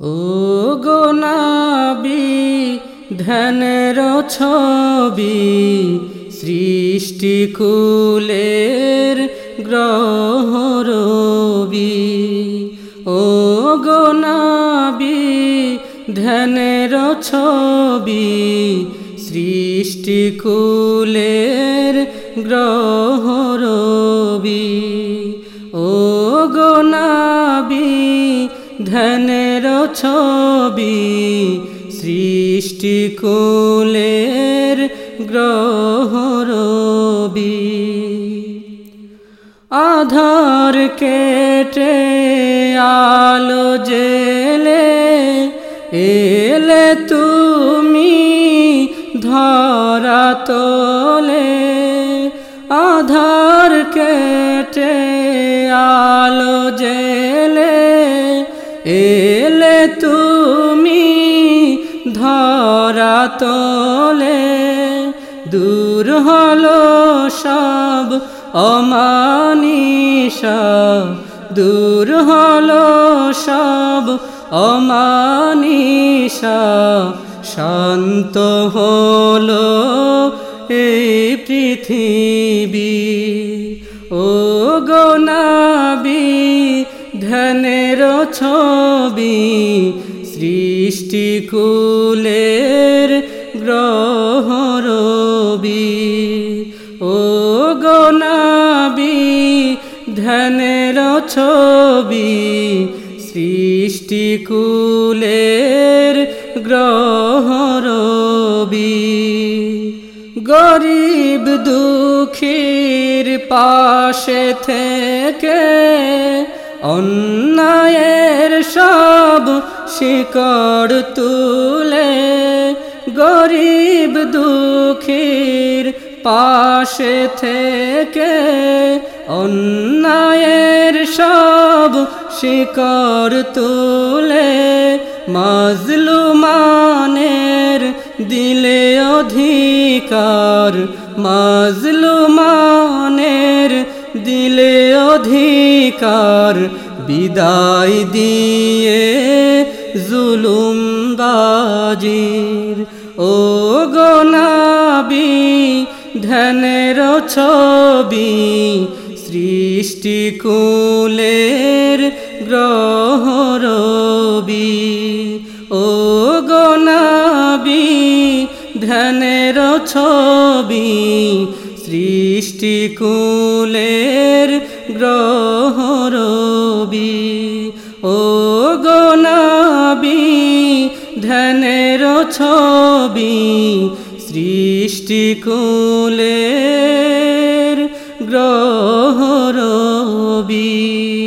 ও গোনাবি ধ্যানের ছবি সৃষ্টিকুলের গ্রহ রবি। ও গোনাবি ধ্যানের ছবি সৃষ্টিকুলের গ্রহ ধ্যানের ছবি গ্রহ রবি আধার কেটে আলো জেলে এলে তুমি ধরা তোলে। আধার কেটে আলো জেলে এলে তুমি ধরা তোলে, দূর হলো সব অমানিসা, দূর হলো সব অমানিসা, শান্ত হলো এই পৃথিবী। ও গোনাবি ধ্যানের ছবি সৃষ্টিকুলের গ্রহ রবি। ও গোনাবি ধ্যানের ছবি সৃষ্টিকুলের গ্রহ রবি। গরিব দুঃখীর পাশে থেকে অন্যায়ের সব শিকড় তুলে গরিব দুঃখীর পাশে থেকে অন্যায়ের সব শিকড় তুলে মাজলুমানের দিলে অধিকার, মাজলুমানের দিলে অধিকার বিদায় দিয়ে জুলুম বাজির। ও গোনাবি ধ্যানের ছবি সৃষ্টিকুলের গ্রহ রবি। ও গোনাবি ধ্যানের ছবি সৃষ্টিকুলের গ্রহ রবি। ও গোনাবি ধ্যানের ছবি সৃষ্টিকুলের গ্রহ রবি।